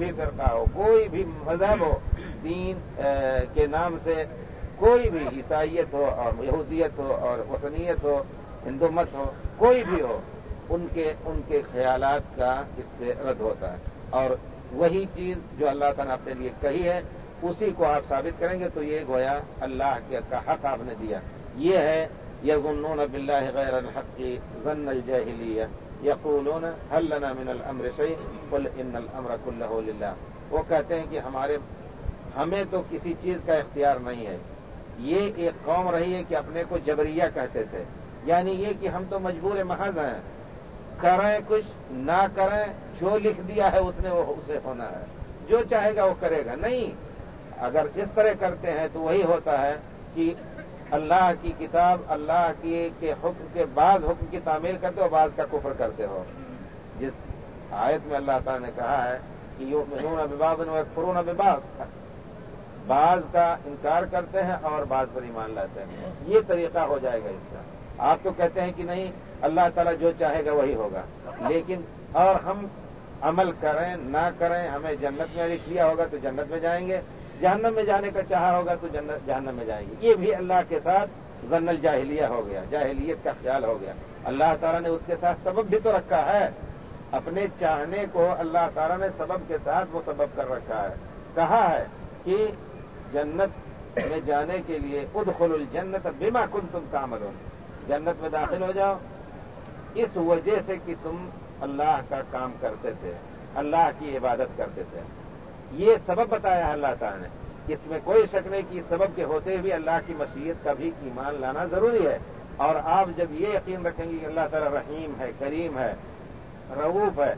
بھی فرقہ ہو، کوئی بھی مذہب ہو، دین کے نام سے کوئی بھی عیسائیت ہو اور یہودیت ہو اور وطنیت ہو، ہندو مت ہو، کوئی بھی ہو، ان کے ان کے خیالات کا اس سے رد ہوتا ہے۔ اور وہی چیز جو اللہ تعالیٰ نے اپنے لیے کہی ہے، اسی کو آپ ثابت کریں گے تو یہ گویا اللہ کے کا حق آپ نے دیا۔ یہ ہے یغنون باللہ غیر الحق کی ضن الجاہلیہ۔ یقولون حل لنا من الامر شیء؟ قل ان الامر كله للہ وہ کہتے ہیں کہ ہمارے، ہمیں تو کسی چیز کا اختیار نہیں ہے۔ یہ ایک قوم رہی ہے کہ اپنے کو جبریہ کہتے تھے۔ یعنی یہ کہ ہم تو مجبور محض ہیں۔ کریں کچھ، نہ کریں، جو لکھ دیا ہے اس نے وہ اسے ہونا ہے۔ جو چاہے گا وہ کرے گا۔ نہیں، اگر اس طرح کرتے ہیں تو وہی ہوتا ہے کہ اللہ کی کتاب اللہ کی کے حکم کے بعد حکم کی تعمیل کرتے ہو بعض کا کفر کرتے ہو۔ جس آیت میں اللہ تعالی نے کہا ہے کہ یو منون اباب فرون اباس بعض کا انکار کرتے ہیں اور بعض پر ایمان لاتے ہیں۔ یہ طریقہ ہو جائے گا اس کا۔ آپ تو کہتے ہیں کہ نہیں، اللہ تعالیٰ جو چاہے گا وہی ہوگا۔ لیکن اور ہم عمل کریں، نہ کریں، ہمیں جنت میں لکھ لیا ہوگا تو جنت میں جائیں گے۔ جہنم میں جانے کا چاہا ہوگا تو جنت جہنم میں جائیں گے۔ یہ بھی اللہ کے ساتھ ضن الجاہلیہ ہو گیا۔ جاہلیت کا خیال ہو گیا۔ اللہ تعالیٰ نے اس کے ساتھ سبب بھی تو رکھا ہے۔ اپنے چاہنے کو اللہ تعالیٰ نے سبب کے ساتھ وہ سبب کر رکھا ہے۔ کہا ہے کہ جنت میں جانے کے لیے ادخل الجنت بیما کن تم کامل جنت میں داخل ہو جاؤ۔ اس وجہ سے کہ تم اللہ کا کام کرتے تھے۔ اللہ کی عبادت کرتے تھے۔ یہ سبب بتایا اللہ تعالیٰ نے اس میں کوئی شک نہیں کہ سبب کے ہوتے ہوئے اللہ کی مشیت کا بھی ایمان لانا ضروری ہے۔ اور آپ جب یہ یقین رکھیں گے کہ اللہ تعالیٰ رحیم ہے، کریم ہے رعوف ہے،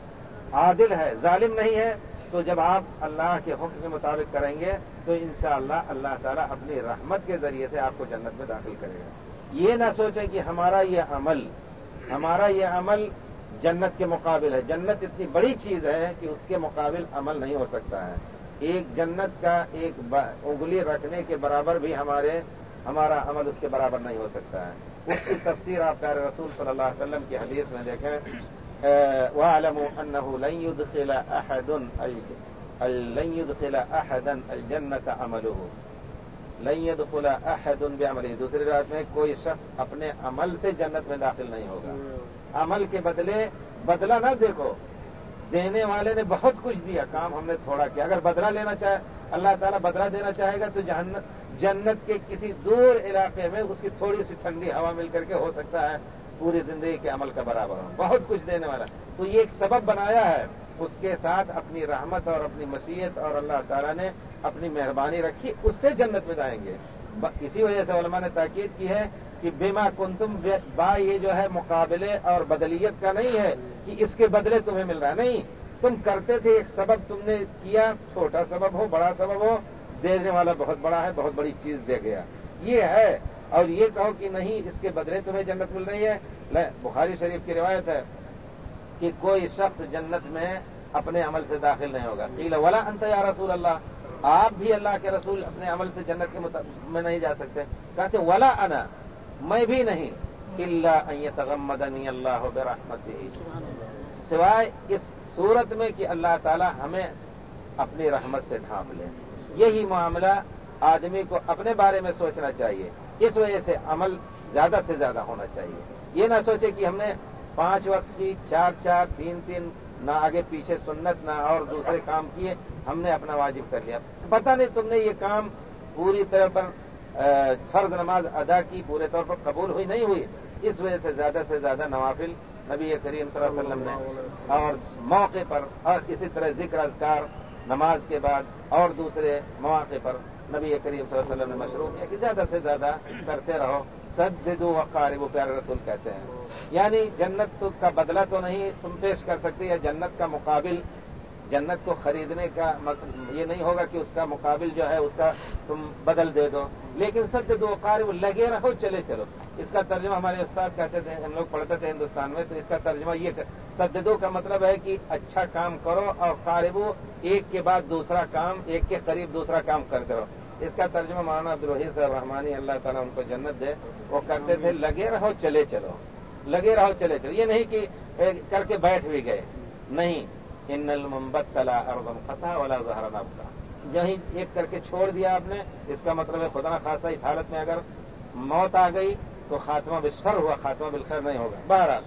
عادل ہے، ظالم نہیں ہے، تو جب آپ اللہ کے حکم کے مطابق کریں گے تو انشاءاللہ اللہ اللہ تعالیٰ اپنی رحمت کے ذریعے سے آپ کو جنت میں داخل کرے گا۔ یہ نہ سوچیں کہ ہمارا یہ عمل، ہمارا یہ عمل جنت کے مقابل ہے۔ جنت اتنی بڑی چیز ہے کہ اس کے مقابل عمل نہیں ہو سکتا ہے۔ ایک جنت کا ایک انگلی رکھنے کے برابر بھی ہمارے ہمارا عمل اس کے برابر نہیں ہو سکتا ہے۔ اس کی تفسیر آپ پیارے رسول صلی اللہ علیہ وسلم کی حدیث میں دیکھیں۔ وہ عالم احدن الجنت عمل لئید خلا احدن بعمله۔ دوسری رات میں کوئی شخص اپنے عمل سے جنت میں داخل نہیں ہوگا۔ عمل کے بدلے بدلہ نہ دیکھو۔ دینے والے نے بہت کچھ دیا، کام ہم نے تھوڑا کیا۔ اگر بدلہ لینا چاہے، اللہ تعالیٰ بدلہ دینا چاہے گا تو جنت کے کسی دور علاقے میں اس کی تھوڑی سی ٹھنڈی ہوا مل کر کے ہو سکتا ہے۔ پوری زندگی کے عمل کا برابر ہو بہت کچھ دینے والا۔ تو یہ ایک سبب بنایا ہے۔ اس کے ساتھ اپنی رحمت اور اپنی مشیت اور اللہ تعالیٰ نے اپنی مہربانی رکھی، اس سے جنت میں جائیں گے۔ اسی وجہ سے علماء نے تاکید کی ہے کہ بیما کنتم با یہ جو ہے مقابلے اور بدلیت کا نہیں ہے کہ اس کے بدلے تمہیں مل رہا ہے۔ نہیں، تم کرتے تھے، ایک سبب تم نے کیا، چھوٹا سبب ہو، بڑا سبب ہو دینے والا بہت بڑا ہے، بہت بڑی چیز دے گیا۔ یہ ہے۔ اور یہ کہو کہ نہیں، اس کے بدلے تمہیں جنت مل رہی ہے۔ بخاری شریف کی روایت ہے کہ کوئی شخص جنت میں اپنے عمل سے داخل نہیں ہوگا۔ قیل، ولا انت یا رسول اللہ؟ آپ بھی اللہ کے رسول اپنے عمل سے جنت کے میں نہیں جا سکتے۔ کہتے، ولا انا میں بھی نہیں اللہ تغمدنی اللہ برحمت سوائے اس صورت میں کہ اللہ تعالی ہمیں اپنی رحمت سے ڈھانپ لے۔ یہی معاملہ آدمی کو اپنے بارے میں سوچنا چاہیے۔ اس وجہ سے عمل زیادہ سے زیادہ ہونا چاہیے۔ یہ نہ سوچے کہ ہم نے پانچ وقت کی، چار چار، تین تین، نہ آگے پیچھے سنت، نہ اور دوسرے کام کیے، ہم نے اپنا واجب کر لیا۔ پتہ نہیں تم نے یہ کام پوری طرح پر فرض نماز ادا کی، پورے طور پر قبول ہوئی، نہیں ہوئی، اس وجہ سے زیادہ سے زیادہ نوافل نبی کریم صلی اللہ علیہ وسلم نے اور موقع پر اور اسی طرح ذکر، اذکار، نماز کے بعد اور دوسرے مواقع پر نبی کریم صلی اللہ علیہ وسلم نے مشروع کیا کہ زیادہ سے زیادہ کرتے رہو۔ سد دو وقار وہ پیارے رسول کہتے ہیں۔ یعنی جنت کا بدلہ تو نہیں تم پیش کر سکتے یا جنت کا مقابل جنت کو خریدنے کا یہ نہیں ہوگا کہ اس کا مقابل جو ہے اس کا تم بدل دے دو۔ لیکن سب دو وہ لگے رہو، چلے چلو۔ اس کا ترجمہ ہمارے استاد کہتے تھے، ہم لوگ پڑھتے تھے ہندوستان میں، تو اس کا ترجمہ یہ سددو کا مطلب ہے کہ اچھا کام کرو اور قاربو ایک کے بعد دوسرا کام، ایک کے قریب دوسرا کام کرتے رہو اس کا ترجمہ مولانا عبدالرحیز رحمانی، اللہ تعالیٰ ان کو جنت دے۔ وہ کرتے تھے، لگے رہو، چلے چلو۔ لگے رہو، چلے چلو۔ یہ نہیں کہ کر کے بیٹھ بھی گئے۔ نہیں۔ ان المبت تلا اربم خطا والا ظہرا کا یہیں ایک کر کے چھوڑ دیا آپ نے، اس کا مطلب ہے خدا خاصا اس حالت میں اگر موت آ گئی تو خاتمہ بسر ہوا، خاتمہ بالخیر نہیں ہوگا۔ بہرحال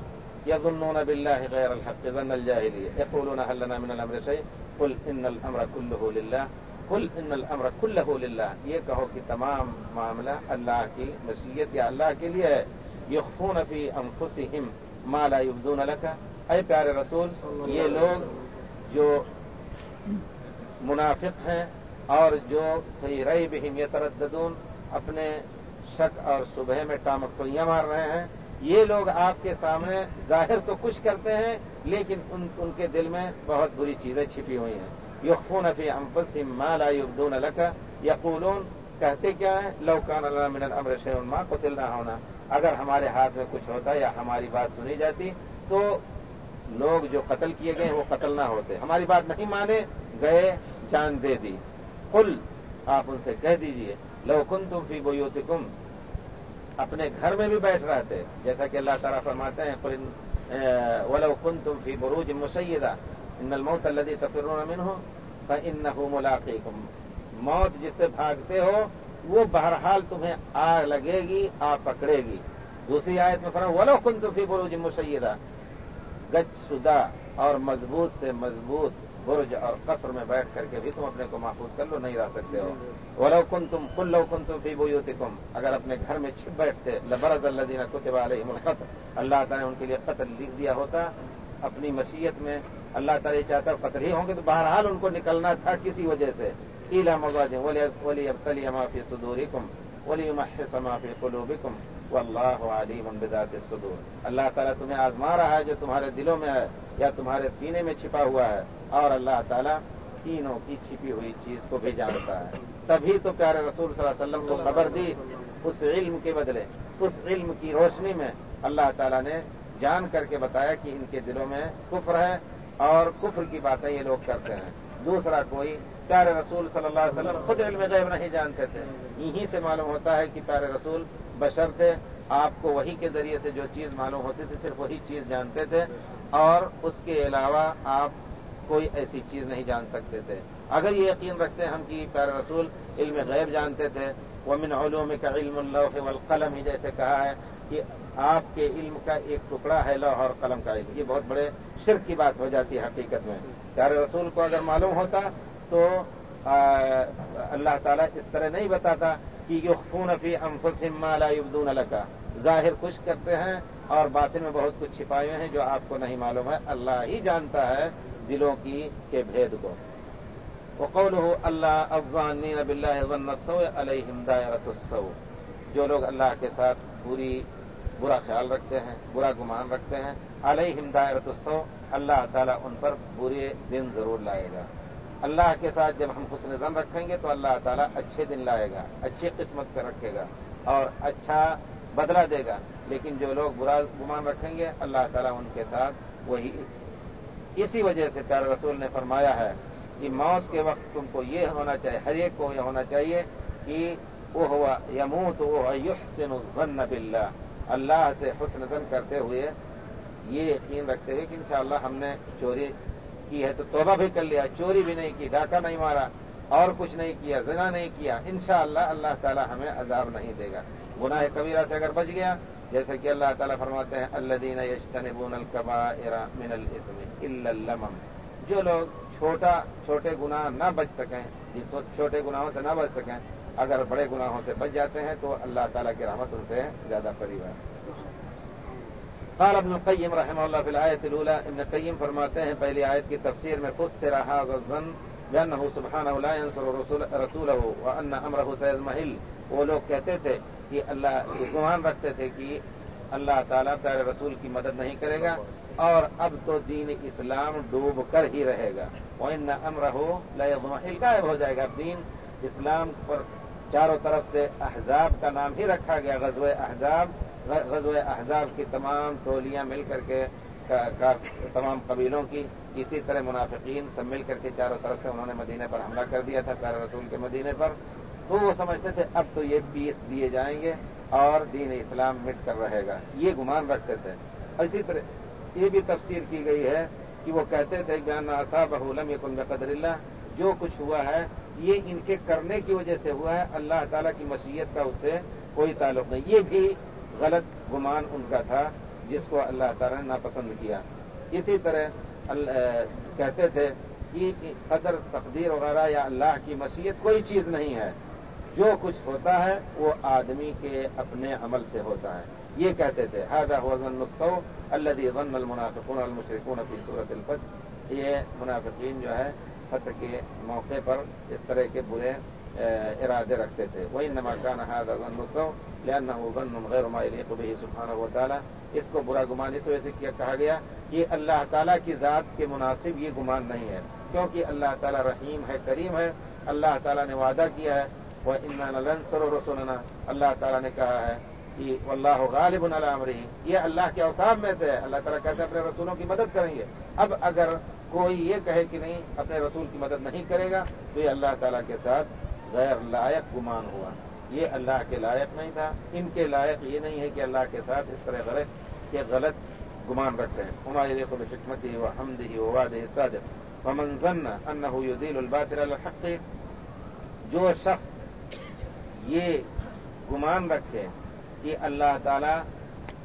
يظنون بالله غير الحق، ظن الجاهلية يقولون هل لنا من الأمر شيء قل إن الأمر كله لله قل إن الأمر كله لله یہ کہو کہ تمام معاملہ اللہ کی مشیت یا اللہ کے لیے ہے۔ یخفون فی انفسهم ما لا يبدون لك اے پیارے رسول، یہ لوگ جو منافق ہیں اور جو صحیح رئی بہم یترددون، اپنے شک اور صبح میں ٹامکیاں مار رہے ہیں۔ یہ لوگ آپ کے سامنے ظاہر تو کچھ کرتے ہیں، لیکن ان ان کے دل میں بہت بری چیزیں چھپی ہوئی ہیں۔ یقون فی امپس مالا یبدون لکا یقولون، کہتے کیا ہے لوکان اللہ من الامر شیون ماں کو نہ ہونا۔ اگر ہمارے ہاتھ میں کچھ ہوتا یا ہماری بات سنی جاتی، تو لوگ جو قتل کیے گئے وہ قتل نہ ہوتے۔ ہماری بات نہیں مانے، گئے، جان دے دی۔ کل آپ ان سے کہہ دیجیے، لو کن تم فی بویوتکم اپنے گھر میں بھی بیٹھ رہے تھے۔ جیسا کہ اللہ تعالیٰ فرماتے ہیں ولو کن تم فی بروج مسیدہ۔ ان الموت الدی تفر امن ہو ان ملاقیکم۔ موت جس سے بھاگتے ہو، وہ بہرحال تمہیں آگ لگے گی آ پکڑے گی۔ دوسری آیت میں فرما ولو کن تم فی بروج مسیدہ۔ گچ شدہ اور مضبوط سے مضبوط برج اور قصر میں بیٹھ کر کے بھی تم اپنے کو محفوظ کر لو، نہیں رہ سکتے ہو۔ ولو کن تم کل لو کن تم فی بوتی اگر اپنے گھر میں چھپ بیٹھتے، لبرز اللہ دینا کتب علیہم القتل۔ اللہ تعالیٰ نے ان کے لیے قتل لکھ دیا ہوتا اپنی مشیت میں۔ اللہ تعالیٰ چاہتا قتل ہی ہوں گے تو بہرحال ان کو نکلنا تھا کسی وجہ سے۔ ایلا مواز ولی ابتلی معافی صدور کم ولی محس معافی قلوبکم واللہ علیم بذات الصدور۔ اللہ تعالیٰ تمہیں آزما رہا ہے جو تمہارے دلوں میں ہے یا تمہارے سینے میں چھپا ہوا ہے، اور اللہ تعالیٰ سینوں کی چھپی ہوئی چیز کو بھی جانتا ہے۔ تبھی تو پیارے رسول صلی اللہ علیہ وسلم کو خبر دی اس علم کے بدلے، اس علم کی روشنی میں اللہ تعالیٰ نے جان کر کے بتایا کہ ان کے دلوں میں کفر ہے اور کفر کی باتیں یہ لوگ کرتے ہیں۔ دوسرا کوئی پیارے رسول صلی اللہ علیہ وسلم خود علم غیب نہیں جانتے تھے۔ یہیں سے معلوم ہوتا ہے کہ پیارے رسول بشر تھے۔ آپ کو وہی کے ذریعے سے جو چیز معلوم ہوتی تھی، صرف وہی چیز جانتے تھے۔ اور اس کے علاوہ آپ کوئی ایسی چیز نہیں جان سکتے تھے۔ اگر یہ یقین رکھتے ہیں ہم کہ پیارے رسول علم غیب جانتے تھے وہ علوم کا علم اللہ والقلم، ہی جیسے کہا ہے کہ آپ کے علم کا ایک ٹکڑا ہے لوح اور قلم کا علم۔ یہ بہت بڑے شرک کی بات ہو جاتی ہے حقیقت میں۔ پیارے رسول کو اگر معلوم ہوتا تو اللہ تعالیٰ اس طرح نہیں بتاتا کہ یخفون فی انفسهم ما لا يبدون لك ظاہر خوش کرتے ہیں اور باطن میں بہت کچھ چھپائے ہیں جو آپ کو نہیں معلوم ہے۔ اللہ ہی جانتا ہے دلوں کی کے بھید کو۔ وقول ہو اللہ افغان نب اللہ علیہ دائرت السو جو لوگ اللہ کے ساتھ بری برا خیال رکھتے ہیں، برا گمان رکھتے ہیں علیہ دائرت السو اللہ تعالیٰ ان پر برے دن ضرور لائے گا۔ اللہ کے ساتھ جب ہم حسن زن رکھیں گے تو اللہ تعالیٰ اچھے دن لائے گا، اچھی قسمت پہ رکھے گا اور اچھا بدلہ دے گا۔ لیکن جو لوگ برا گمان رکھیں گے، اللہ تعالیٰ ان کے ساتھ وہی اسی وجہ سے پیارے رسول نے فرمایا ہے کہ موت کے وقت تم کو یہ ہونا چاہیے، ہر ایک کو یہ ہونا چاہیے کہ وہ ہوا یمو تو وہ یحسن الظن باللہ۔ اللہ سے حسن زن کرتے ہوئے یہ یقین رکھتے ہوئے کہ انشاءاللہ ہم نے چوری کی ہے تو توبہ بھی کر لیا، چوری بھی نہیں کی، ڈاکہ نہیں مارا، اور کچھ نہیں کیا، زنا نہیں کیا۔ انشاءاللہ اللہ اللہ تعالی ہمیں عذاب نہیں دے گا۔ گناہ کبیرہ سے اگر بچ گیا جیسے کہ اللہ تعالیٰ فرماتے ہیں اللہ دین یشتنبون القبا من الم جو لوگ چھوٹا، چھوٹے گناہ نہ بچ سکیں جس چھوٹے گناہوں سے نہ بچ سکیں، اگر بڑے گناہوں سے بچ جاتے ہیں، تو اللہ تعالیٰ کی رحمت ان سے زیادہ قریب ہے قال ابن القیم رحمہ اللہ فی الآیت الاولى ابن قیم فرماتے ہیں پہلی آیت کی تفسیر میں خود سے رہا غزن بأنه سبحانه لا ينصر رسوله وأن أمره سيزمحل. وہ لوگ کہتے تھے کہ اللہ گمان رکھتے تھے کہ اللہ تعالیٰ پیارے رسول کی مدد نہیں کرے گا اور اب تو دین اسلام ڈوب کر ہی رہے گا۔ وہ ان امر ہو لمحل غائب ہو جائے گا۔ دین اسلام پر چاروں طرف سے احزاب کا نام ہی رکھا گیا غزو احزاب۔ غزو احزاب کی تمام ٹولیاں مل کر کے تمام قبیلوں کی اسی طرح منافقین سب مل کر کے چاروں طرف سے انہوں نے مدینے پر حملہ کر دیا تھا پیارے رسول کے مدینے پر۔ تو وہ سمجھتے تھے اب تو یہ پیس دیے جائیں گے اور دین اسلام مٹ کر رہے گا۔ یہ گمان رکھتے تھے۔ اسی طرح یہ بھی تفسیر کی گئی ہے کہ وہ کہتے تھے بیان صاحب لم یکن بقدر اللہ، جو کچھ ہوا ہے یہ ان کے کرنے کی وجہ سے ہوا ہے، اللہ تعالیٰ کی مشیت کا اس سے کوئی تعلق نہیں۔ یہ بھی غلط گمان ان کا تھا جس کو اللہ تعالیٰ نے ناپسند کیا۔ اسی طرح کہتے تھے کہ قدر، تقدیر وغیرہ یا اللہ کی مشیت کوئی چیز نہیں ہے۔ جو کچھ ہوتا ہے وہ آدمی کے اپنے عمل سے ہوتا ہے۔ یہ کہتے تھے حاضہ ضن السو اللہ ضن المنافقون المشرقون فی صورت الفت یہ منافقین جو ہے، فتح کے موقع پر اس طرح کے برے ارادے رکھتے تھے وہی نماکان حاضہ ضن السو لہن غیر قبی سبحانہ و تعالیٰ اس کو برا گمان، اس وجہ سے کیا کہا گیا کہ اللہ تعالیٰ کی ذات کے مناسب یہ گمان نہیں ہے، کیونکہ اللہ تعالیٰ رحیم ہے، کریم ہے، اللہ تعالیٰ نے وعدہ کیا ہے. وہ ان سر و رسولنا اللہ تعالیٰ نے کہا ہے کہ اللہ غالب العمری یہ اللہ کے اوساب میں سے ہے۔ اللہ تعالیٰ کہتے ہیں، اپنے رسولوں کی مدد کریں گے۔ اب اگر کوئی یہ کہے کہ نہیں، اپنے رسول کی مدد نہیں کرے گا، تو یہ اللہ تعالیٰ کے ساتھ غیر لائق گمان ہوا۔ یہ اللہ کے لائق نہیں تھا۔ ان کے لائق یہ نہیں ہے کہ اللہ کے ساتھ اس طرح غلط کہ غلط گمان رکھتے ہیں۔ ہماری دیکھو حکمتی و حمد ہی واد صادق۔ ومن ظن انه يديل الباطل الحق، جو شخص یہ گمان رکھے کہ اللہ تعالی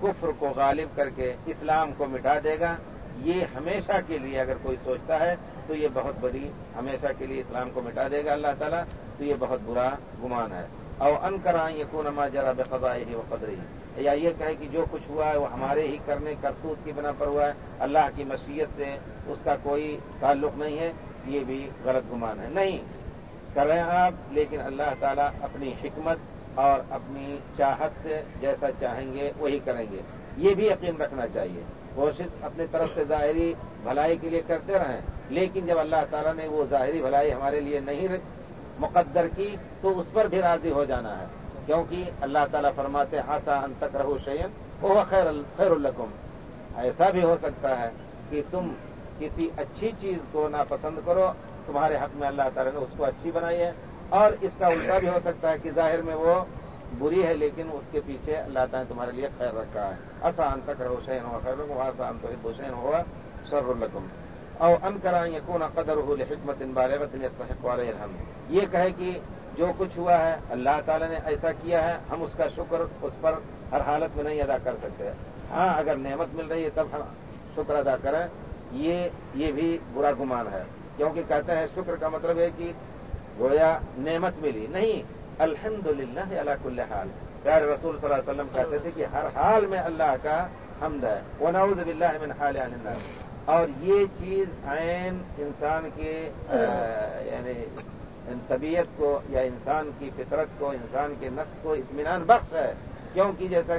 کفر کو غالب کر کے اسلام کو مٹا دے گا یہ ہمیشہ کے لیے اگر کوئی سوچتا ہے تو یہ بہت بڑی ہمیشہ کے لیے اسلام کو مٹا دے گا اللہ تعالیٰ، تو یہ بہت برا گمان ہے۔ اور ان کرائیں یہ کون اما ذرا بے ہی وہ قدری یا یہ کہے کہ جو کچھ ہوا ہے وہ ہمارے ہی کرنے، کرتوت کی بنا پر ہوا ہے۔ اللہ کی مشیت سے اس کا کوئی تعلق نہیں ہے۔ یہ بھی غلط گمان ہے۔ نہیں، کر رہے ہیں آپ، لیکن اللہ تعالیٰ اپنی حکمت اور اپنی چاہت سے جیسا چاہیں گے وہی کریں گے۔ یہ بھی یقین رکھنا چاہیے۔ کوشش اپنی طرف سے ظاہری بھلائی کے لیے کرتے رہیں لیکن جب اللہ تعالیٰ نے وہ ظاہری بھلائی ہمارے لیے نہیں مقدر کی، تو اس پر بھی راضی ہو جانا ہے۔ کیونکہ اللہ تعالیٰ فرماتے ہاسا ان تک رہو شعین وہ خیر خیر القم ایسا بھی ہو سکتا ہے کہ تم کسی اچھی چیز کو ناپسند کرو، تمہارے حق میں اللہ تعالیٰ نے اس کو اچھی بنائی ہے۔ اور اس کا الٹا بھی ہو سکتا ہے کہ ظاہر میں وہ بری ہے، لیکن اس کے پیچھے اللہ تعالیٰ نے تمہارے لیے خیر رکھا ہے۔ آسان تک رہو شہن ہوا خیر رکھو آسان تو حسین ہوا، شر القم اور ان کرا یقون قدر ہو حکمت ان بالغت والے ہم یہ کہے کہ جو کچھ ہوا ہے، اللہ تعالیٰ نے ایسا کیا ہے، ہم اس کا شکر اس پر ہر حالت میں نہیں ادا کر سکتے۔ ہاں اگر نعمت مل رہی ہے، تب ہم شکر ادا کریں۔ یہ یہ بھی برا گمان ہے۔ کیونکہ کہتے ہیں شکر کا مطلب ہے کہ گویا نعمت ملی۔ نہیں الحمد للہ اللہ کل حال. پیارے رسول صلی اللہ علیہ وسلم کہتے تھے کہ ہر حال میں اللہ کا حمد ہے. وہ نعوذ باللہ من حال اور یہ چیز عین انسان کے یعنی طبیعت کو یا انسان کی فطرت کو، انسان کے نفس کو اطمینان بخش ہے. کیونکہ جیسا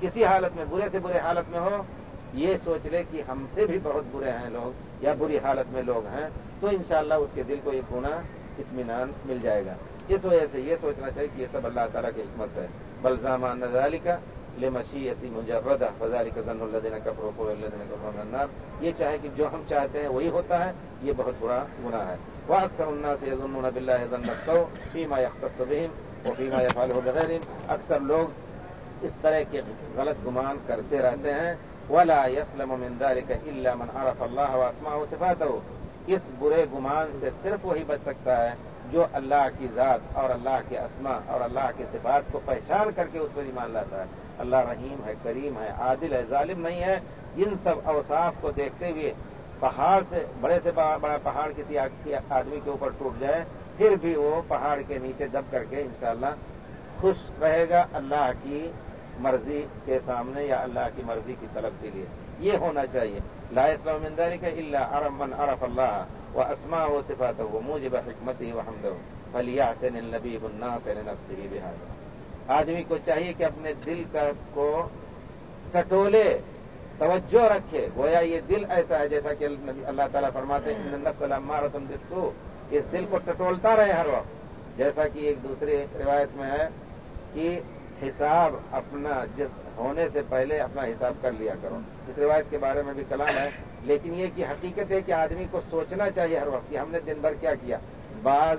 کسی حالت میں برے سے برے حالت میں ہو، یہ سوچ لے کہ ہم سے بھی بہت برے ہیں لوگ یا بری حالت میں لوگ ہیں، تو انشاءاللہ اس کے دل کو یہ پونا اطمینان مل جائے گا. اس وجہ سے یہ سوچنا چاہیے کہ یہ سب اللہ تعالیٰ کی حکمت ہے۔ بلزامہ نظالی کا لے مشیتی مجرد فضالی کا ضن اللہ دینا کا فروخ اللہ دینا کا فرمان یہ چاہے کہ جو ہم چاہتے ہیں وہی ہوتا ہے، یہ بہت برا گناہ ہے۔ وہ اکثر اللہ سے ضمن بلّہ ضن سو فیما یختصبین و فیما یفال ہو بغیر اکثر لوگ اس طرح کے غلط گمان کرتے رہتے ہیں۔ ولا يسلم من ذلك الا من عرف الله واسماءه وصفاته اس برے گمان سے صرف وہی بچ سکتا ہے جو اللہ کی ذات اور اللہ کے اسما اور اللہ کے صفات کو پہچان کر کے اس پر ایمان لاتا ہے۔ اللہ رحیم ہے، کریم ہے، عادل ہے، ظالم نہیں ہے۔ ان سب اوصاف کو دیکھتے ہوئے پہاڑ سے، بڑے سے بڑا پہاڑ کسی آدمی کے اوپر ٹوٹ جائے، پھر بھی وہ پہاڑ کے نیچے دب کر کے انشاءاللہ خوش رہے گا اللہ کی مرضی کے سامنے یا اللہ کی مرضی کی طلب کے لیے۔ یہ ہونا چاہیے۔ لا اسلام کا اللہ ارم من عرف اللہ۔ و اسما و صفات و موجب حکمتی و حمد فلیا سے نبی سے آدمی کو چاہیے کہ اپنے دل کا کو ٹٹولے توجہ رکھے۔ گویا یہ دل ایسا ہے جیسا کہ اللہ تعالیٰ فرماتے ہیں نسل مارتم دسو اس دل کو ٹٹولتا رہے ہر وقت۔ جیسا کہ ایک دوسری روایت میں ہے کہ حساب اپنا جس ہونے سے پہلے اپنا حساب کر لیا کرو۔ اس روایت کے بارے میں بھی کلام ہے۔ لیکن یہ کہ حقیقت ہے کہ آدمی کو سوچنا چاہیے ہر وقت کہ ہم نے دن بھر کیا کیا۔ بعض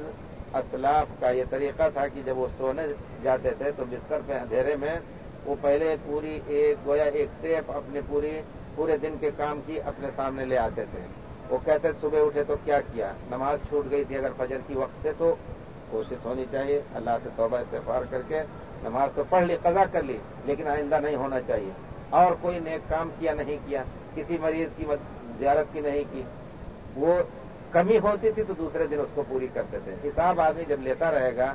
اسلاف کا یہ طریقہ تھا کہ جب وہ سونے جاتے تھے تو بستر پہ اندھیرے میں وہ پہلے پوری ایک گویا ایک ٹیپ اپنی پوری پورے دن کے کام کی اپنے سامنے لے آتے تھے۔ وہ کہتے صبح اٹھے تو کیا کیا؟ نماز چھوٹ گئی تھی اگر فجر کی وقت سے تو کوشش ہونی چاہیے۔ اللہ سے توبہ استفار کر کے نماز تو پڑھ لی، قضا کر لی، لیکن آئندہ نہیں ہونا چاہیے۔ اور کوئی نیک کام کیا نہیں کیا، کسی مریض کی زیارت کی نہیں کی۔ وہ کمی ہوتی تھی تو دوسرے دن اس کو پوری کرتے تھے۔ حساب آدمی جب لیتا رہے گا،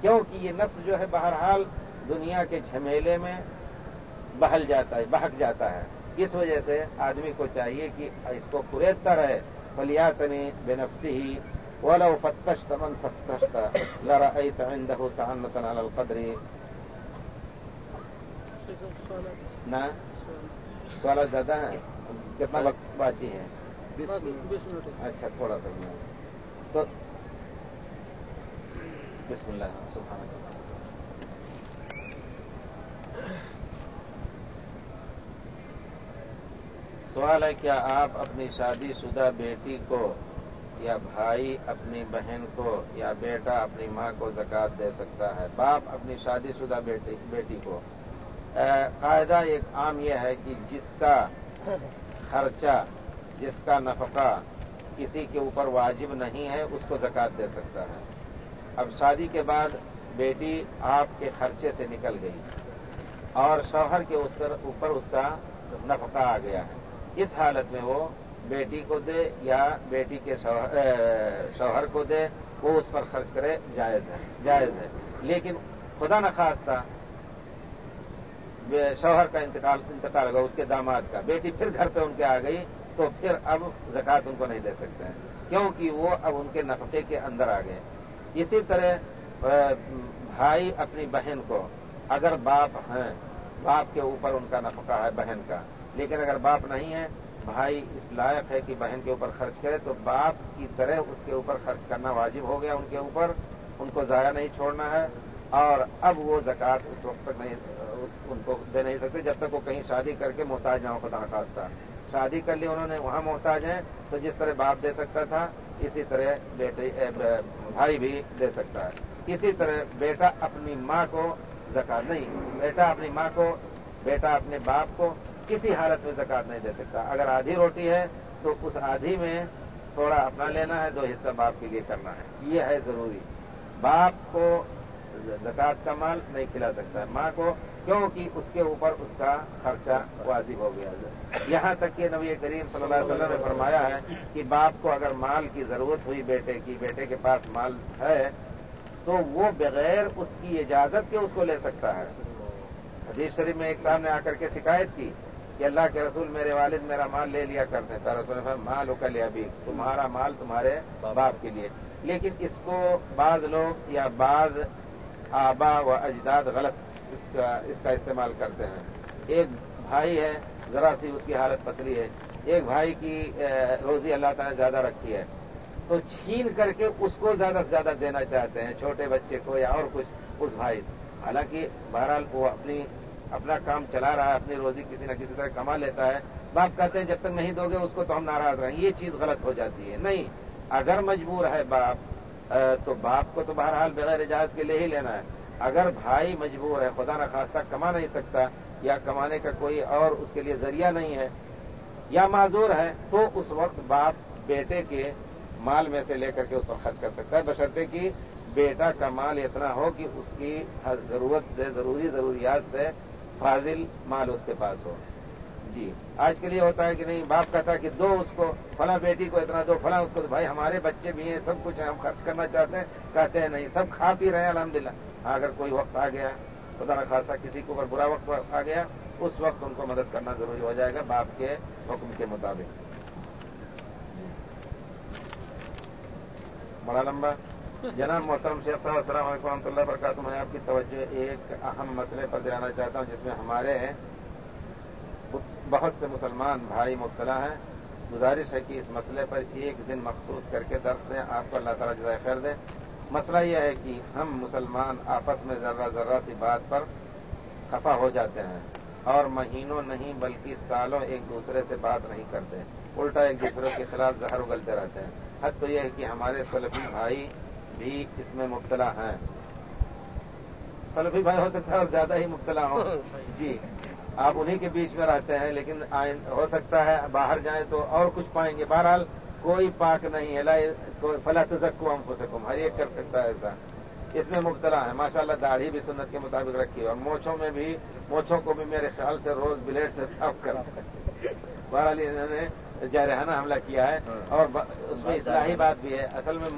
کیونکہ یہ نفس جو ہے بہرحال دنیا کے جھمیلے میں بہل جاتا ہے، بہک جاتا ہے۔ اس وجہ سے آدمی کو چاہیے کہ اس کو پریتتا رہے۔ فلیاتنی بے نفسی ہی ولو فتشت من فتشت لرأيت عنده تعنتا على القدر۔ نہ سوالات زیادہ ہیں؟ کتنا وقت باقی ہے؟ اچھا تھوڑا سا تو بسم اللہ سبحانہ سوال ہے کیا آپ اپنی شادی شدہ بیٹی کو یا بھائی اپنی بہن کو یا بیٹا اپنی ماں کو زکات دے سکتا ہے؟ باپ اپنی شادی شدہ بیٹی بیٹی کو۔ قاعدہ ایک عام یہ ہے کہ جس کا خرچہ، جس کا نفقہ کسی کے اوپر واجب نہیں ہے، اس کو زکات دے سکتا ہے۔ اب شادی کے بعد بیٹی آپ کے خرچے سے نکل گئی اور شوہر کے اوپر اس کا نفقہ آ گیا ہے۔ اس حالت میں وہ بیٹی کو دے یا بیٹی کے شوہر کو دے، وہ اس پر خرچ کرے، جائز ہے جائز ہے۔ لیکن خدا نخواستہ شوہر کا انتقال انتقال ہوگا، اس کے داماد کا۔ بیٹی پھر گھر پہ ان کے آ گئی، تو پھر اب زکات ان کو نہیں دے سکتے ہیں۔ کیونکہ وہ اب ان کے نفقے کے اندر آ گئے۔ اسی طرح بھائی اپنی بہن کو، اگر باپ ہیں، باپ کے اوپر ان کا نفقہ ہے بہن کا۔ لیکن اگر باپ نہیں ہے بھائی اس لائق ہے کہ بہن کے اوپر خرچ کرے، تو باپ کی طرح اس کے اوپر خرچ کرنا واجب ہو گیا ان کے اوپر۔ ان کو ضائع نہیں چھوڑنا ہے۔ اور اب وہ زکوٰۃ اس وقت تک نہیں، ان کو دے نہیں سکتے جب تک وہ کہیں شادی کر کے محتاج نہ ہو، خدا خاصہ۔ شادی کر لی انہوں نے، وہاں محتاج ہیں، تو جس طرح باپ دے سکتا تھا، اسی طرح بیٹے بھائی بھی دے سکتا ہے۔ اسی طرح بیٹا اپنی ماں کو زکات نہیں، بیٹا اپنی ماں کو، بیٹا اپنے باپ کو کسی حالت میں زکات نہیں دے سکتا۔ اگر آدھی روٹی ہے، تو اس آدھی میں تھوڑا اپنا لینا ہے، دو حصہ باپ کے لیے کرنا ہے۔ یہ ہے ضروری۔ باپ کو زکات کا مال نہیں کھلا سکتا۔ ہے ماں کو کیونکہ اس کے اوپر اس کا خرچہ واضح ہو گیا۔ یہاں تک کہ نبی کریم صلی اللہ علیہ وسلم نے فرمایا ہے کہ باپ کو اگر مال کی ضرورت ہوئی، بیٹے کی، بیٹے کے پاس مال ہے، تو وہ بغیر اس کی اجازت کے اس کو لے سکتا ہے۔ حدیث شریف میں ایک صاحب نے آ کر کے شکایت کی کہ اللہ کے رسول میرے والد میرا مال لے لیا کرتے تھا رسول مال ہو کر لیا بھی تمہارا مال تمہارے باپ کے لیے۔ لیکن اس کو بعض لوگ یا بعض آبا و اجداد غلط اس کا اس کا استعمال کرتے ہیں۔ ایک بھائی ہے، ذرا سی اس کی حالت پتلی ہے۔ ایک بھائی کی روزی اللہ تعالیٰ زیادہ رکھی ہے۔ تو چھین کر کے اس کو زیادہ سے زیادہ دینا چاہتے ہیں، چھوٹے بچے کو یا اور کچھ اس بھائی حالانکہ بہرحال وہ اپنی اپنا کام چلا رہا ہے، اپنی روزی کسی نہ کسی طرح کما لیتا ہے۔ باپ کہتے ہیں، جب تک نہیں دو گے اس کو تو ہم ناراض رہیں۔ یہ چیز غلط ہو جاتی ہے۔ نہیں، اگر مجبور ہے باپ تو باپ کو تو بہرحال بغیر اجازت کے لیے ہی لینا ہے۔ اگر بھائی مجبور ہے، خدا نخواستہ کما نہیں سکتا یا کمانے کا کوئی اور اس کے لیے ذریعہ نہیں ہے یا معذور ہے، تو اس وقت باپ بیٹے کے مال میں سے لے کر کے اس پر خرچ کر سکتا ہے۔ بشرطے کہ بیٹا کا مال اتنا ہو کہ اس کی ضرورت سے، ضروری ضروریات سے فاضل مال اس کے پاس ہو۔ جی۔ آج کے لیے ہوتا ہے کہ نہیں، باپ کہتا ہے کہ دو اس کو، فلاں بیٹی کو اتنا دو، فلاں اس کو بھائی ہمارے بچے بھی ہیں، سب کچھ ہم خرچ کرنا چاہتے ہیں، کہتے ہیں نہیں، سب کھا پی رہے ہیں الحمد للہ اگر کوئی وقت آ گیا، خدا خاصہ کسی کو اگر برا وقت آ گیا، اس وقت ان کو مدد کرنا ضروری ہو جائے گا باپ کے حکم کے مطابق۔ بڑا لمبا۔ جناب محترم شیخ صاحب، السلام علیکم و رحمۃ اللہ وبرکاتہ۔ میں آپ کی توجہ ایک اہم مسئلے پر دلانا چاہتا ہوں، جس میں ہمارے بہت سے مسلمان بھائی مبتلا ہیں۔ گزارش ہے کہ اس مسئلے پر ایک دن مخصوص کر کے درس دیں۔ آپ کو اللہ تعالیٰ جزائے خیر دیں مسئلہ یہ ہے کہ ہم مسلمان آپس میں ذرہ ذرہ سی بات پر خفا ہو جاتے ہیں اور مہینوں نہیں بلکہ سالوں ایک دوسرے سے بات نہیں کرتے۔ الٹا ایک دوسرے کے خلاف زہر اگلتے رہتے ہیں۔ حد تو یہ ہے کہ ہمارے سلفی بھائی بھی اس میں مبتلا ہیں۔ سلفی بھائی ہو سکتا ہے اور زیادہ ہی مبتلا ہوں۔ جی۔ آپ انہیں کے بیچ میں رہتے ہیں، لیکن ہو سکتا ہے، باہر جائیں تو اور کچھ پائیں گے۔ بہرحال کوئی پاک نہیں ہے۔ فلا تزکو ہم کو سکوں ہر ایک کر سکتا ہے ایسا۔ اس میں مبتلا ہے۔ ماشاء اللہ داڑھی بھی سنت کے مطابق رکھی اور موچھوں میں بھی، موچھوں کو بھی میرے خیال سے روز بلیڈ سے صاف کر بہرحال انہوں نے جارحانہ حملہ کیا ہے۔ اور اس میں اصلاحی بات بھی ہے۔ اصل میں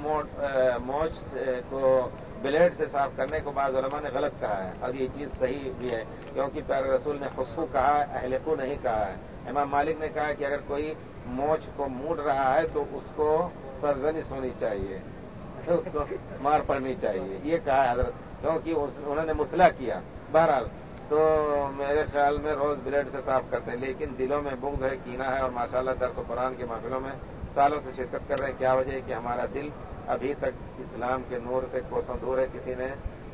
موچ کو بلیڈ سے صاف کرنے کو بعض علماء نے غلط کہا ہے اور یہ چیز صحیح بھی ہے، کیونکہ پیر رسول نے خصو کہا اہل کو نہیں کہا ہے۔ امام مالک نے کہا کہ اگر کوئی موچ کو موڑ رہا ہے تو اس کو سرزنش ہونی چاہیے، اس کو مار پڑنی چاہیے۔ یہ کہا ہے حضرت، کیونکہ انہوں نے مسئلہ کیا۔ بہرحال، تو میرے خیال میں روز بلیڈ سے صاف کرتے ہیں، لیکن دلوں میں بغض ہے کینا ہے اور ماشاءاللہ درس و قرآن کے محفلوں میں سالوں سے شرکت کر رہے ہیں۔ کیا وجہ ہے کہ ہمارا دل ابھی تک اسلام کے نور سے کوسوں دور ہے؟ کسی نے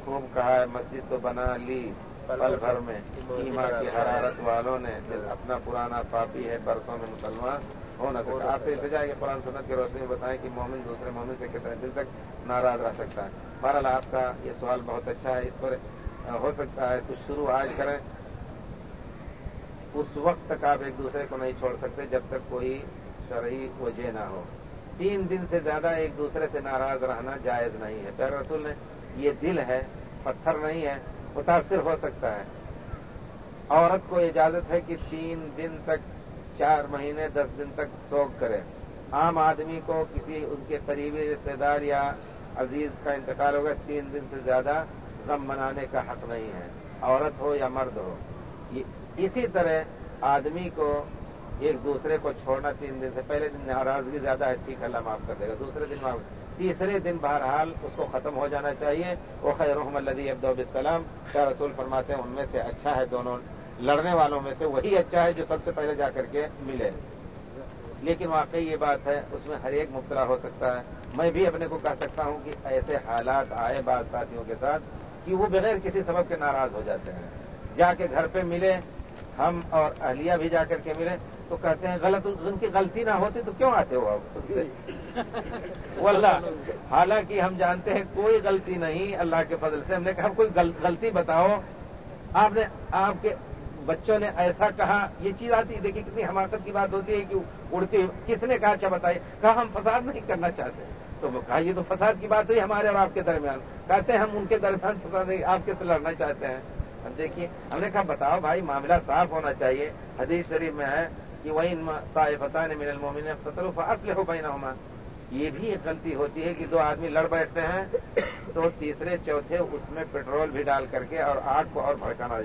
خوب کہا ہے مسجد تو بنا لی پل بھر میں۔ ایما کی حرارت۔ والوں نے اپنا پرانا پاپی ہے برسوں میں مسلمان ہو نہ سکتا آپ سے اتجا ہے کہ قرآن سنت کی روشنی میں بتائیں کہ مومن دوسرے مومن سے کتنے دن تک ناراض رہ سکتا ہے۔ بہرحال آپ کا یہ سوال بہت اچھا ہے۔ اس پر ہو سکتا ہے کچھ شروع آج کریں۔ اس وقت تک آپ ایک دوسرے کو نہیں چھوڑ سکتے جب تک کوئی شرعی وجہ نہ ہو۔ تین دن سے زیادہ ایک دوسرے سے ناراض رہنا جائز نہیں ہے۔ پیر رسول نے یہ دل ہے، پتھر نہیں ہے، متاثر ہو سکتا ہے۔ عورت کو اجازت ہے کہ تین دن تک، چار مہینے، دس دن تک سوگ کرے۔ عام آدمی کو کسی ان کے قریبی رشتے دار یا عزیز کا انتقال ہوگا، تین دن سے زیادہ غم منانے کا حق نہیں ہے۔ عورت ہو یا مرد ہو اسی طرح آدمی کو ایک دوسرے کو چھوڑنا تین دن سے پہلے دن ناراضگی زیادہ ہے، ٹھیک اللہ معاف کر دے گا۔ دوسرے دن معاف۔ تیسرے دن بہرحال اس کو ختم ہو جانا چاہیے۔ وہ خیر رحم اللہ ابد السلام کیا رسول فرماتے ہیں، ان میں سے اچھا ہے دونوں۔ لڑنے والوں میں سے وہی اچھا ہے جو سب سے پہلے جا کر کے ملے۔ لیکن واقعی یہ بات ہے، اس میں ہر ایک مبتلا ہو سکتا ہے۔ میں بھی اپنے کو کہہ سکتا ہوں کہ ایسے حالات آئے بعض ساتھیوں کے ساتھ کہ وہ بغیر کسی سبب کے ناراض ہو جاتے ہیں۔ جا کے گھر پہ ملے، ہم اور اہلیہ بھی جا کر کے ملے۔ تو کہتے ہیں غلط ان کی غلطی نہ ہوتی تو کیوں آتے ہو اب اللہ حالانکہ ہم جانتے ہیں کوئی غلطی نہیں، اللہ کے فضل سے۔ ہم نے کہا کوئی غلطی بتاؤ۔ آپ نے آپ کے بچوں نے ایسا کہا، یہ چیز آتی۔ ہے دیکھیے، کتنی حماقت کی بات ہوتی ہے کہ اڑتی کس نے کہا اچھا بتائیے۔ کہا، ہم فساد نہیں کرنا چاہتے۔ تو وہ کہا، یہ تو فساد کی بات ہوئی ہمارے اور آپ کے درمیان۔ کہتے ہیں، ہم ان کے درمیان فساد نہیں، آپ کے سے لڑنا چاہتے ہیں۔ ہم دیکھیے، ہم نے کہا، بتاؤ بھائی، معاملہ صاف ہونا چاہیے۔ حدیث شریف میں ہے۔ کہ وہی فتح نے میرے مومن فتح اصل ہو نہ یہ بھی ایک غلطی ہوتی ہے کہ دو آدمی لڑ بیٹھتے ہیں تو تیسرے، چوتھے اس میں پیٹرول بھی ڈال کر کے اور آگ کو اور بھڑکانا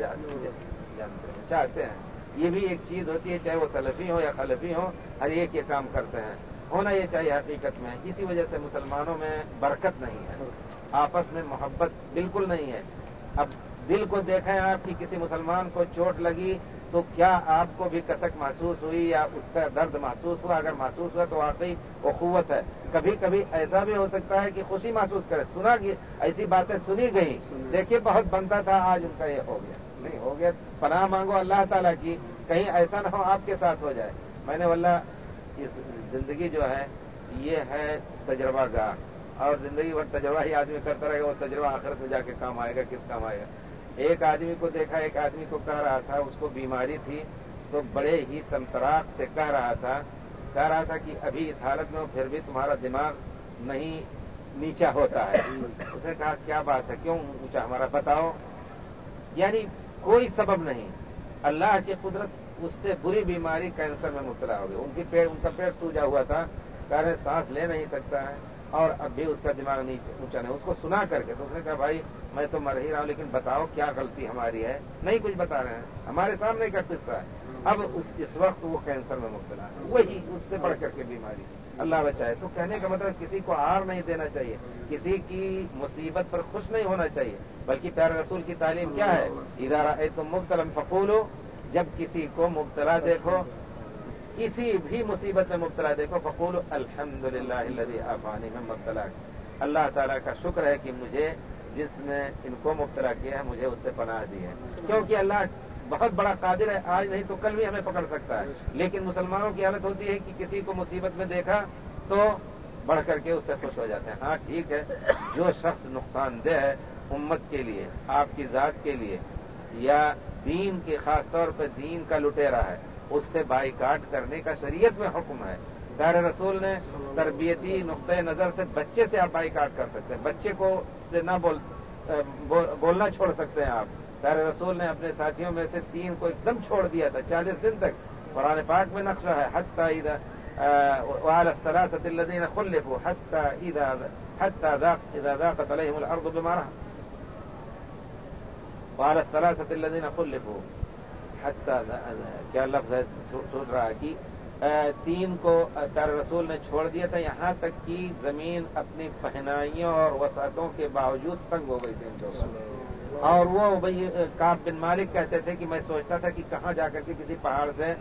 چاہتے ہیں۔ یہ بھی ایک چیز ہوتی ہے، چاہے وہ سلفی ہو یا خلفی ہو ہر ایک یہ کام کرتے ہیں۔ ہونا یہ چاہیے حقیقت میں۔ اسی وجہ سے مسلمانوں میں برکت نہیں ہے۔ آپس میں محبت بالکل نہیں ہے۔ اب دل کو دیکھیں، آپ کی کسی مسلمان کو چوٹ لگی تو کیا آپ کو بھی کسک محسوس ہوئی یا اس کا درد محسوس ہوا؟ اگر محسوس ہوا تو واقعی وہ قوت ہے۔ کبھی کبھی ایسا بھی ہو سکتا ہے کہ خوشی محسوس کرے۔ سنا ایسی باتیں سنی گئی دیکھیے، بہت بنتا تھا، آج ان کا یہ ہو گیا۔ نہیں، ہو گیا۔ پناہ مانگو اللہ تعالیٰ کی۔ کہیں ایسا نہ ہو آپ کے ساتھ ہو جائے۔ میں نے واللہ زندگی جو ہے، یہ ہے تجربہ گاہ۔ اور زندگی بھر تجربہ ہی آدمی کرتا رہے گا، وہ تجربہ آخرت میں جا کے کام آئے گا، کس کام آئے گا؟ ایک آدمی کو دیکھا، ایک آدمی کو کہہ رہا تھا، اس کو بیماری تھی، تو بڑے ہی تمتراک سے کہہ رہا تھا، کہہ رہا تھا کہ ابھی اس حالت میں پھر بھی تمہارا دماغ نہیں نیچا ہوتا ہے۔ اس نے کہا، کیا بات ہے؟ کیوں؟ اونچا ہمارا بتاؤ۔ یعنی کوئی سبب نہیں۔ اللہ کی قدرت اس سے بری بیماری کینسر میں مبتلا ہو گئی۔ ان کی پیڑ ان کا پیڑ سوجا ہوا تھا، کہہ رہے، سانس لے نہیں سکتا ہے۔ اور اب بھی اس کا دماغ نہیں اونچا نہیں، اس کو سنا کر کے تو اس نے کہا، بھائی، میں تو مر ہی رہا ہوں، لیکن بتاؤ کیا غلطی ہماری ہے؟ نہیں کچھ بتا رہے ہیں۔ ہمارے سامنے کا قصہ ہے۔ اب اس وقت وہ کینسر میں مبتلا ہے۔ وہی اس سے بڑھ کر کے بیماری اللہ بچائے۔ تو کہنے کا مطلب کسی کو آر نہیں دینا چاہیے۔ کسی کی مصیبت پر خوش نہیں ہونا چاہیے۔ بلکہ پیارے رسول کی تعلیم کیا ہے؟ ادارہ اے تم مبتلا فقول ہو جب کسی کو مبتلا دیکھو کسی بھی مصیبت میں مبتلا دیکھو فقول الحمد للہ آفانی میں مبتلا اللہ تعالیٰ کا شکر ہے کہ مجھے جس نے ان کو مبتلا کیا ہے، مجھے اس سے پناہ دی ہے۔ کیونکہ اللہ بہت بڑا قادر ہے، آج نہیں تو کل بھی ہمیں پکڑ سکتا ہے۔ لیکن مسلمانوں کی حالت ہوتی ہے کہ کسی کو مصیبت میں دیکھا تو بڑھ کر کے اس سے خوش ہو جاتے ہیں۔ ہاں ٹھیک ہے، جو شخص نقصان دہ ہے امت کے لیے، آپ کی ذات کے لیے، یا دین کے خاص طور پہ دین کا لٹیرا ہے اس سے بائی کاٹ کرنے کا شریعت میں حکم ہے۔ دار رسول نے تربیتی نقطۂ نظر سے بچے سے آپ بائی کاٹ کر سکتے ہیں۔ بچے کو سے نہ بول بولنا چھوڑ سکتے ہیں آپ۔ دار رسول نے اپنے ساتھیوں میں سے تین کو ایک دم چھوڑ دیا تھا۔ چالیس دن تک۔ قرآن پاک میں نقشہ ہے حت ثلاثة الذين خلفوا حتى إذا حتى ذاق إذا ذاقت عليهم الأرض بما وعلى الثلاثة الذين خلفوا۔ حتى کیا لفظ ہے؟ سوچ رہا کہ تین کو دار رسول نے چھوڑ دیا تھا یہاں تک کہ زمین اپنی پہنائیوں اور وسعتوں کے باوجود تنگ ہو گئی تھی ان کو اور وہ بھائی کاپ بن مالک کہتے تھے کہ میں سوچتا تھا کہ کہاں جا کر کے کسی پہاڑ سے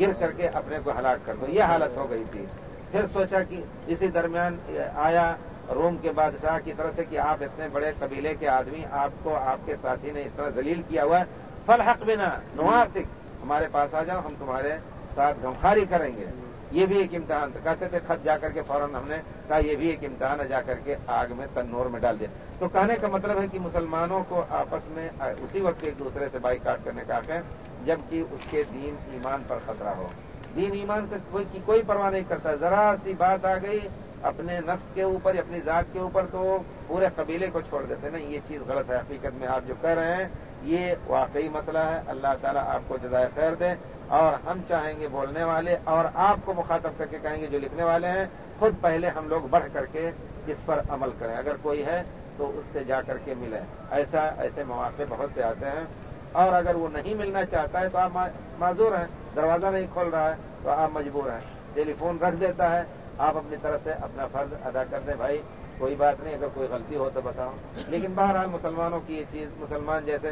گر کر کے اپنے کو ہلاک کر دو۔ یہ حالت ہو گئی تھی۔ پھر سوچا کہ اسی درمیان آیا روم کے بادشاہ کی طرف سے کہ آپ اتنے بڑے قبیلے کے آدمی آپ کو آپ کے ساتھی نے اس طرح ذلیل کیا ہوا ہے۔ فل حق بنا، نواسک، ہمارے پاس آ جاؤ، ہم تمہارے ساتھ گمخاری کریں گے۔ یہ بھی ایک امتحان تھا۔ کہتے تھے، خط جا کر کے فوراً ہم نے کہا، یہ بھی ایک امتحان ہے، جا کر کے آگ میں تنور میں ڈال دیا۔ تو کہنے کا مطلب ہے کہ مسلمانوں کو آپس میں اسی وقت ایک دوسرے سے بائی کاٹ کرنے کا ہے جبکہ اس کے دین ایمان پر خطرہ ہو۔ دین ایمان سے کوئی کی کوئی پرواہ نہیں کرتا۔ ذرا سی بات آ گئی، اپنے نفس کے اوپر، اپنی ذات کے اوپر تو پورے قبیلے کو چھوڑ دیتے نا یہ چیز غلط ہے، حقیقت میں آپ جو کہہ رہے ہیں یہ واقعی مسئلہ ہے۔ اللہ تعالیٰ آپ کو جزائے خیر دے اور ہم چاہیں گے بولنے والے اور آپ کو مخاطب کر کے کہیں گے جو لکھنے والے ہیں۔ خود پہلے ہم لوگ بڑھ کر کے اس پر عمل کریں۔ اگر کوئی ہے تو اس سے جا کر کے ملیں۔ ایسا، ایسے مواقع بہت سے آتے ہیں۔ اور اگر وہ نہیں ملنا چاہتا ہے تو آپ معذور ہیں۔ دروازہ نہیں کھول رہا ہے تو آپ مجبور ہیں۔ ٹیلی فون رکھ دیتا ہے۔ آپ اپنی طرف سے اپنا فرض ادا کر دیں۔ بھائی کوئی بات نہیں، اگر کوئی غلطی ہو تو بتاؤ۔ لیکن بہرحال مسلمانوں کی یہ چیز، مسلمان جیسے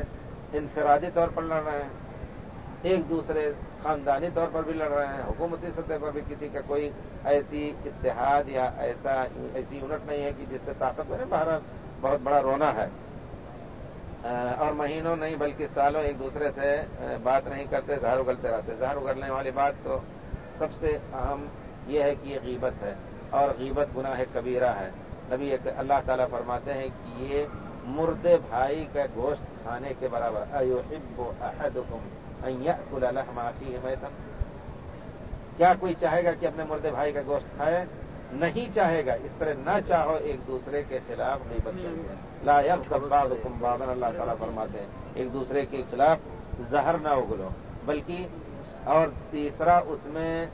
انفرادی طور پر لڑ رہے ہیں، ایک دوسرے خاندانی طور پر بھی لڑ رہے ہیں، حکومتی سطح پر بھی کسی کا کوئی ایسی اتحاد یا ایسا، ایسی یونٹ نہیں ہے کہ جس سے طاقت بنے بہرحال بہت بڑا رونا ہے۔ اور مہینوں نہیں بلکہ سالوں ایک دوسرے سے بات نہیں کرتے، زہر اگلتے رہتے۔ زہر اگلنے والی بات تو سب سے اہم یہ ہے کہ یہ غیبت ہے، اور غیبت گناہ کبیرہ ہے۔ نبی اللہ تعالیٰ فرماتے ہیں کہ یہ مردے بھائی کا گوشت کھانے کے برابر احدکم ان یاکل کیا کوئی چاہے گا کہ اپنے مردے بھائی کا گوشت کھائے؟ نہیں چاہے گا، اس طرح نہ چاہو، ایک دوسرے کے خلاف نہیں بن لا یغضب بعضکم بعضا، اللہ تعالیٰ فرماتے ہیں، ایک دوسرے کے خلاف زہر نہ اگلو، بلکہ اور تیسرا، اس میں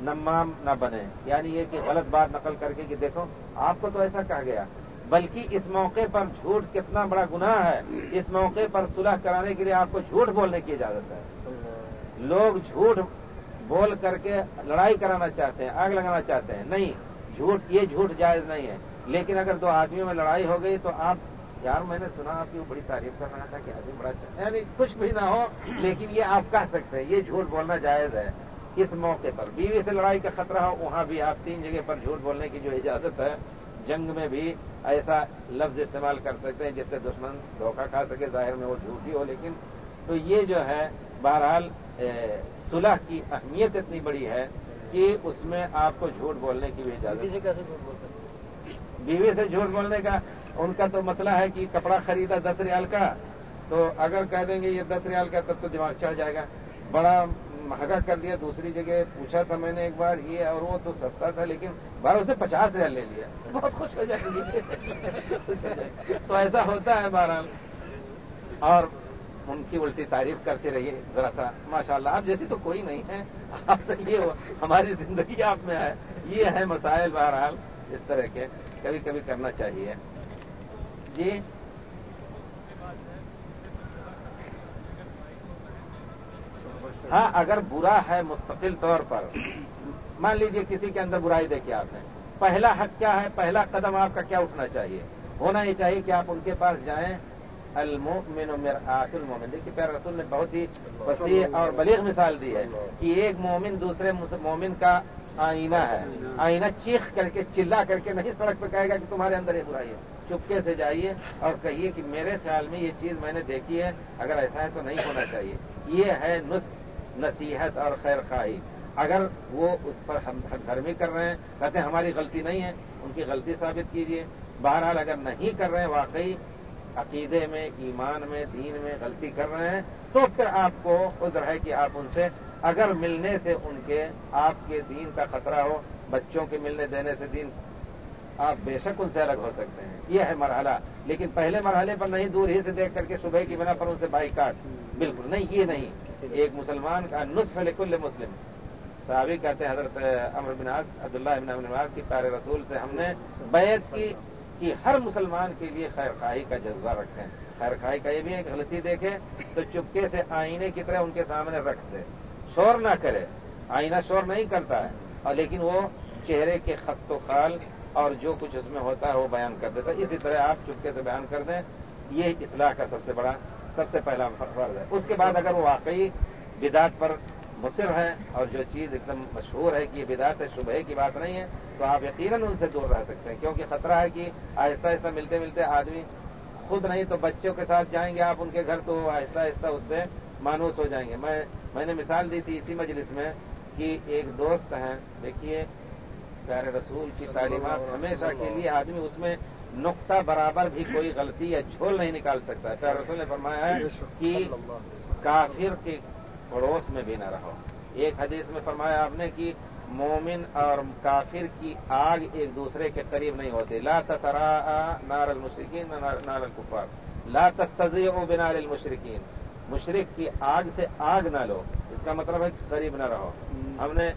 نمام نہ بنے۔ یعنی یہ کہ غلط بات نقل کر کے کہ دیکھو آپ کو تو ایسا کہا گیا، بلکہ اس موقع پر جھوٹ کتنا بڑا گناہ ہے، اس موقع پر صلح کرانے کے لیے آپ کو جھوٹ بولنے کی اجازت ہے۔ لوگ جھوٹ بول کر کے لڑائی کرانا چاہتے ہیں، آگ لگانا چاہتے ہیں۔ نہیں، جھوٹ، یہ جھوٹ جائز نہیں ہے۔ لیکن اگر دو آدمیوں میں لڑائی ہو گئی تو آپ، یار میں نے سنا آپ کی بڑی تعریف کر رہا تھا کہ آدمی بڑا اچھا یعنی کچھ بھی نہ ہو، لیکن یہ آپ کہہ سکتے ہیں، یہ جھوٹ بولنا جائز ہے۔ اس موقع پر بیوی سے لڑائی کا خطرہ ہو وہاں بھی آپ تین جگہ پر جھوٹ بولنے کی جو اجازت ہے جنگ میں بھی ایسا لفظ استعمال کر سکتے ہیں جس سے دشمن دھوکہ کھا سکے ظاہر میں وہ جھوٹی ہو لیکن تو یہ جو ہے بہرحال صلح کی اہمیت اتنی بڑی ہے کہ اس میں آپ کو جھوٹ بولنے کی بھی اجازت کیسے جھوٹ بول سکتے بیوی سے جھوٹ بولنے کا ان کا تو مسئلہ ہے کہ کپڑا خریدا دس ریال کا تو اگر کہہ دیں گے یہ دس ریال کا تب تو دماغ چڑھ جائے گا۔ بڑا مہنگا کر دیا دوسری جگہ پوچھا تھا میں نے ایک بار یہ اور وہ تو سستا تھا لیکن بار اسے پچاس ہزار لے لیا۔ بہت خوش ہو جائیں گے تو ایسا ہوتا ہے بہرحال۔ اور ان کی الٹی تعریف کرتے رہیے ذرا سا۔ ماشاء اللہ آپ جیسی تو کوئی نہیں ہے۔ آپ یہ ہماری زندگی آپ میں ہے۔ یہ ہے مسائل بہرحال اس طرح کے۔ کبھی کبھی کرنا چاہیے۔ جی؟ ہاں اگر برا ہے مستقل طور پر، مان لیجیے کسی کے اندر برائی دیکھیے آپ نے۔ پہلا حق کیا ہے؟ پہلا قدم آپ کا کیا اٹھنا چاہیے؟ ہونا یہ چاہیے کہ آپ ان کے پاس جائیں۔ المومن آت المومن دیکھیے پیر رسول نے بہت ہی وسیع اور بلیغ مثال دی ہے کہ ایک مومن دوسرے مومن کا آئینہ ہے۔ آئینہ چیخ کر کے، چلا کر کے نہیں سڑک پہ کہے گا کہ تمہارے اندر یہ برائی ہے۔ چپکے سے جائیے اور کہیے کہ میرے خیال میں یہ چیز میں نے دیکھی ہے، اگر ایسا ہے تو نہیں ہونا چاہیے۔ یہ ہے نسخ نصیحت اور خیر خواہی۔ اگر وہ اس پر ہم دھرمی کر رہے ہیں، کہتے ہیں ہماری غلطی نہیں ہے، ان کی غلطی ثابت کیجیے بہرحال اگر نہیں کر رہے ہیں واقعی عقیدے میں، ایمان میں، دین میں غلطی کر رہے ہیں، تو پھر آپ کو عذر ہے کہ آپ ان سے اگر ملنے سے ان کے آپ کے دین کا خطرہ ہو، بچوں کے ملنے دینے سے دین، آپ بے شک ان سے الگ ہو سکتے ہیں۔ یہ ہے مرحلہ۔ لیکن پہلے مرحلے پر نہیں، دور ہی سے دیکھ کر کے صبح کی بنا پر ان سے بائی کاٹ بالکل۔ نہیں، یہ نہیں۔ ایک مسلمان کا نصف لکل مسلم۔ صحابی کہتے ہیں، حضرت امر بناز عبداللہ ابن امرناز کی پیارے رسول سے ہم نے بیعت کی کہ ہر مسلمان کے لیے خیر خواہی کا جذبہ رکھیں۔ خیر خواہی کا یہ بھی ہے کہ غلطی دیکھے تو چپکے سے آئینے کی طرح ان کے سامنے رکھ دے شور نہ کرے، آئینہ شور نہیں کرتا ہے۔ اور لیکن وہ چہرے کے خط و خال اور جو کچھ اس میں ہوتا ہے وہ بیان کر دیتا ہے۔ اسی طرح آپ چپکے سے بیان کر دیں، یہ اصلاح کا سب سے بڑا، سب سے پہلا فرض ہے۔ اس کے بعد اگر وہ واقعی بدعت پر مصر ہے اور جو چیز ایک دم مشہور ہے کہ یہ بدعت ہے صبح کی بات نہیں ہے، تو آپ یقیناً ان سے دور رہ سکتے ہیں۔ کیونکہ خطرہ ہے کہ آہستہ آہستہ ملتے ملتے آدمی خود نہیں تو بچوں کے ساتھ جائیں گے آپ ان کے گھر تو آہستہ آہستہ اس سے مانوس ہو جائیں گے۔ میں میں نے مثال دی تھی اسی مجلس میں کہ ایک دوست ہیں دیکھیے پیارے رسول کی تعلیمات ہمیشہ کے لیے آدمی اس میں نقطہ برابر بھی کوئی غلطی یا جھول نہیں نکال سکتا۔ ہے پیارے رسول نے فرمایا ہے کہ کافر کے پڑوس میں بھی نہ رہو۔ ایک حدیث میں فرمایا آپ نے کہ مومن اور کافر کی آگ ایک دوسرے کے قریب نہیں ہوتی۔ لا ترا نار المشرقین نار الکفار۔ لا تستضیع بنار المشرقین مشرق کی آگ سے آگ نہ لو۔ اس کا مطلب ہے قریب نہ رہو۔ ہم نے